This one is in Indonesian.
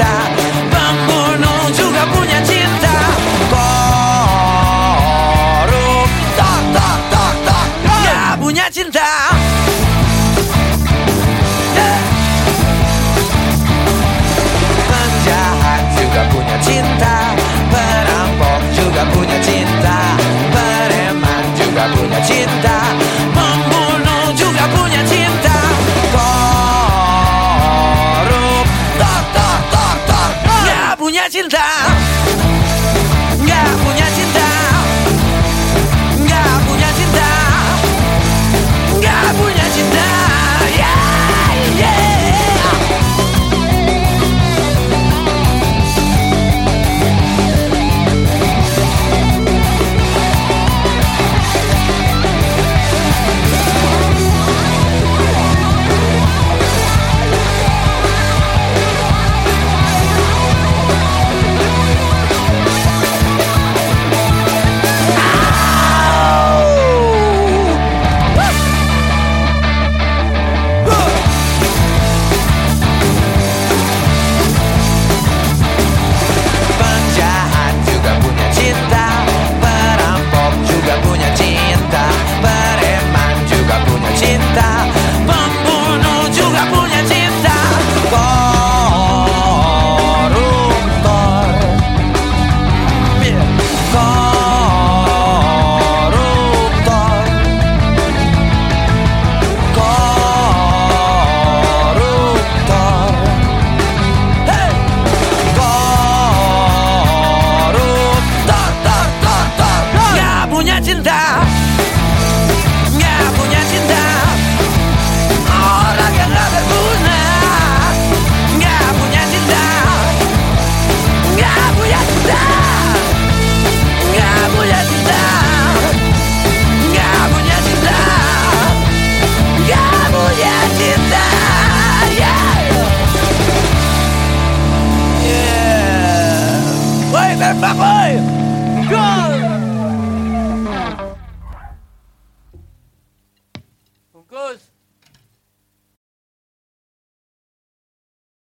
cinta. Membunuh juga punya cinta. Korup Tak tak tak tak Gak punya cinta. 进场 parole Gauze Gauze